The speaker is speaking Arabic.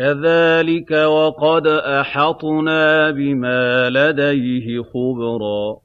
كَذَٰلِكَ وَقَدْ أَحَطْنَا بِمَا لَدَيْهِ خُبْرًا